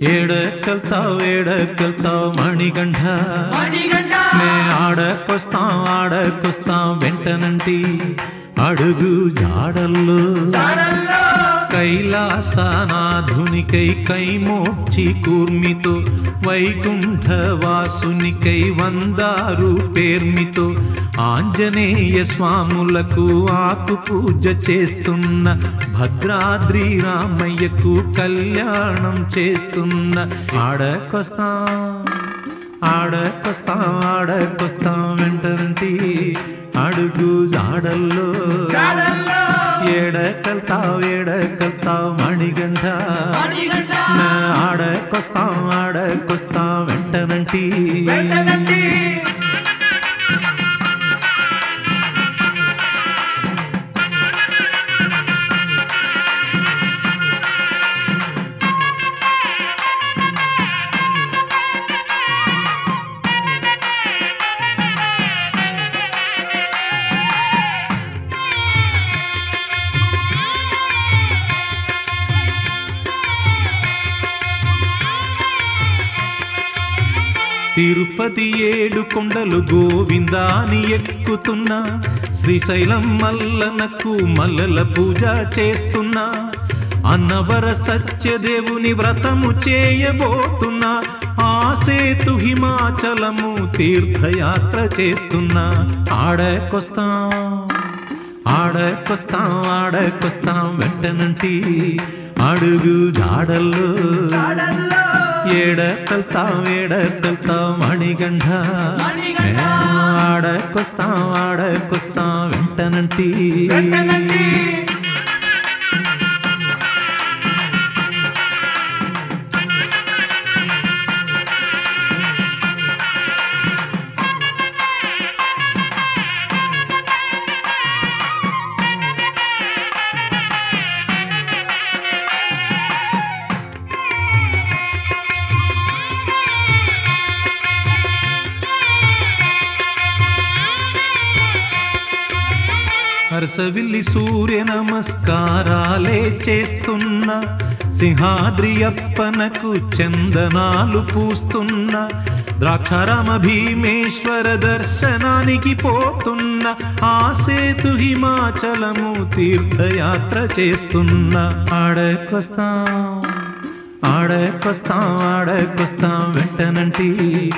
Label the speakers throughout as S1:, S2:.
S1: శరణం
S2: ఏడకల్తావ్ ఏడకల్తావ్ ఏడకల్తావ్ మణిగంఠ. నే ఆడకొస్తాం ఆడకొస్తాం వెంటనంటి అడుగు జాడల్లో. కైలాసనాధునికై కైమోక్షి కూర్మితో వైకుంఠ వాసునికై వందారు పేర్మితో ఆంజనేయ స్వాములకు ఆకు పూజ చేస్తున్న భద్రాద్రి రామయ్యకు కళ్యాణం చేస్తున్న. ఆడకొస్తాం ఆడకొస్తాం ఆడకొస్తాం వెంటంటి అడుగు జాడల్లో.
S1: మణిగండ
S2: నా ఆడకొస్తాం ఆడకొస్తాం వెంటనంటి తిరుపతి ఏడు కొండలు గోవిందాని ఎక్కుతున్నా శ్రీశైలం మల్లనకు మల్లల పూజ చేస్తున్నా. అన్నవర సత్యదేవుని వ్రతము చేయబోతున్నా. ఆ సేతు హిమాచలము తీర్థయాత్ర చేస్తున్నా. ఆడకొస్తాం ఆడకొస్తాం ఆడకొస్తాం. వెంటనంటి అడుగు జాడల్లో ఏడకల్తాం మణిగంఠ.
S1: మణిగండ.
S2: ఆడకొస్తాం ఆడకొస్తాం వెంటనంటి.
S1: వెంటనంటి
S2: సూర్య నమస్కారాలే చేస్తున్న. సింహాద్రి అప్పనకు చందనాలు పూస్తున్న. ద్రాక్షారామ భీమేశ్వర దర్శనానికి పోతున్న. ఆ సేతు హిమాచలము తీర్థయాత్ర చేస్తున్న. ఆడకొస్తాం ఆడకొస్తాం ఆడకొస్తాం వెంటనంటి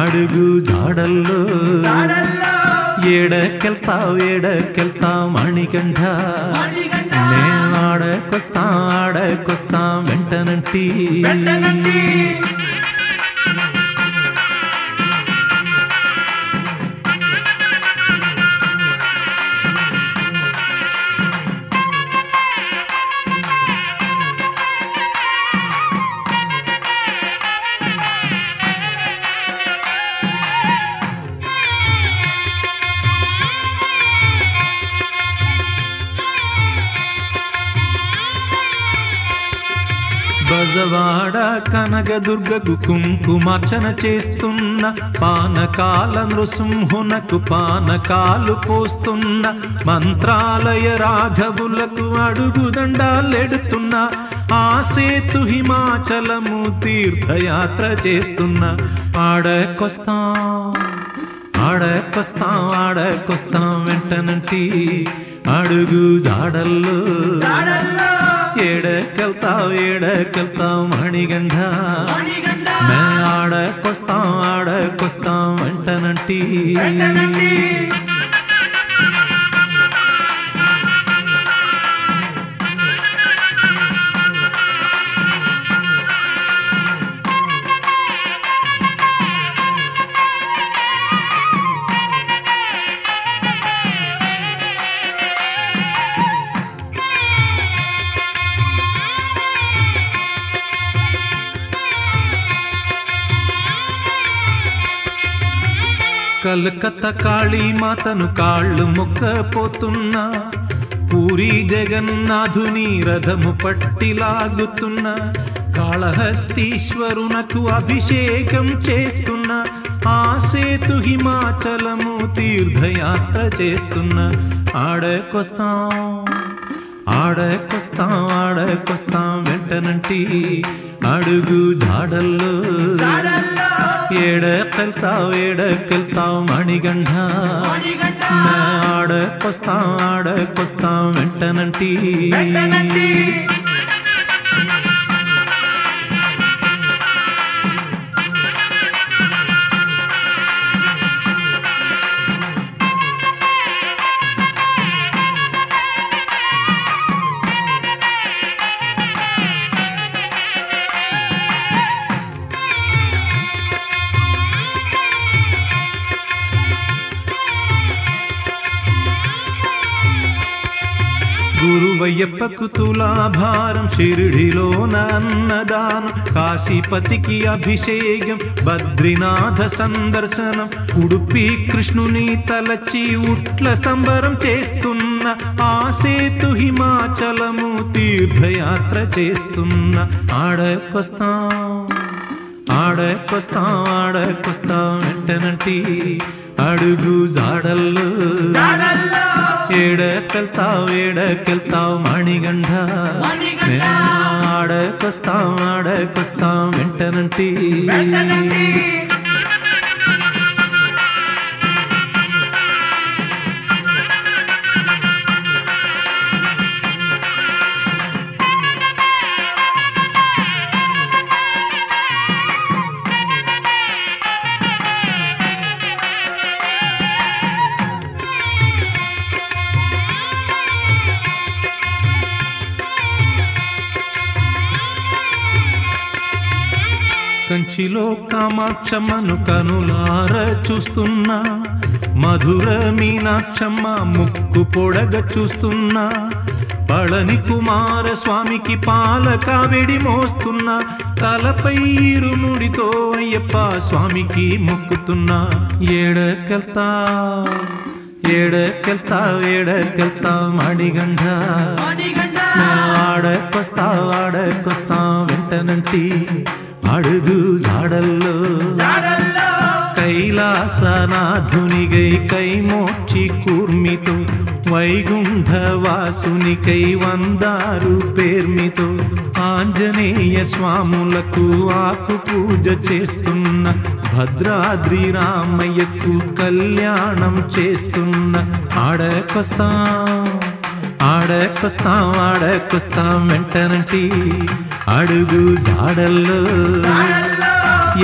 S2: అడుగు జాడల్లో.
S1: ఏడకెళ్తా
S2: ఏడకెళ్తా ఏడకెళ్తావు మణికంఠ.
S1: మణిగండ
S2: ఆడకొస్తా ఆడకొస్తాం ఆడకొస్తాం వెంటనంటి.
S1: రాజవాడ
S2: బజవాడ కనకదుర్గకు కుంకుమార్చన చేస్తున్న పానకాల నృసింహునకు పానకాలు పోస్తున్న మంత్రాలయ రాఘవులకు అడుగుదండాలెడుతున్న ఆ సేతు హిమాచలము తీర్థయాత్ర చేస్తున్న ఆడకొస్తాం ఆడకొస్తాం ఆడకొస్తాం వెంటనంటి అడుగు జాడల్లో. ఏడకెళ్తావు ఏడకెళ్తావు మణిగండ మే ఆడకొస్తాం ఆడకొస్తాం వెంటనంటి. కలకత్తా కాళీ మాతను కాళ్ళు మొక్కపోతున్నా పూరి జగన్నాథుని రథము పట్టి లాగుతున్న. కాళహస్తీశ్వరునకు అభిషేకం చేస్తున్న. ఆ సేతు హిమాచలము తీర్థయాత్ర చేస్తున్న. ఆడకొస్తాం ఆడకొస్తాం ఆడకొస్తాం వెంటనంటి అడుగు జాడల్లో.
S1: జాడల్లో.
S2: ఏడకెళ్తావు ఏడకెళ్తావు నా ఆడకొస్తాం ఆడకొస్తాం వెంటనంటి గురువయ్యప్పకు తులాభారం షిరిడిలోన అన్నదానం కాశీపతికి అభిషేకం బద్రీనాథ సందర్శనం ఉడుపి కృష్ణుని తలచి ఉట్ల సంబరం చేస్తున్న ఆ సేతు హిమాచలము తీర్థయాత్ర చేస్తున్న. ఆడకొస్తాం ఆడకొస్తాం ఆడకొస్తాం వెంటనంటి అడుగు జాడల్లో.
S1: జాడల్లో
S2: ఏడకెళ్తావు ఏడకెళ్తావు మణిగంఢ
S1: మణిగండ.
S2: మేము ఆడకొస్తాం ఆడకొస్తాం వెంటనంటి
S1: వెంటనంటి
S2: కంచిలో కామాక్షమ్మను కనులార చూస్తున్నా. మధుర మీనాక్షమ్మ ముక్కు పొడగ చూస్తున్నా. పళని కుమార స్వామికి పాల కావిడి మోస్తున్నా. తలపై ఇరుముడితో అయ్యప్ప స్వామికి మొక్కుతున్నా. ఏడకెళ్తా ఏడకెళ్తా ఏడకెళ్తా మణిగంఢ
S1: మణిగండ
S2: ఆడకొస్తావు ఆడకొస్తావు వెంటనంటి. అడుగు జాడల్లో కైలాసనాథునిగై కైమోక్షి కూర్మితో వైగుంఠవాసునికై వందారు పేర్మితో ఆంజనేయ స్వాములకు ఆకు పూజ చేస్తున్న భద్రాద్రి రామయ్యకు కళ్యాణం చేస్తున్న ఆడకొస్తాం ఆడకొస్తాం ఆడకొస్తాం వెంటనంటి అడుగు జాడల్లో.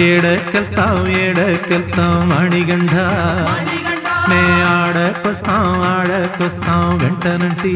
S2: ఏడకెళ్తాం ఏడకెళ్తాం
S1: మణిగండ
S2: నే ఆడకొస్తాం ఆడకొస్తాం
S1: వెంటనంటి.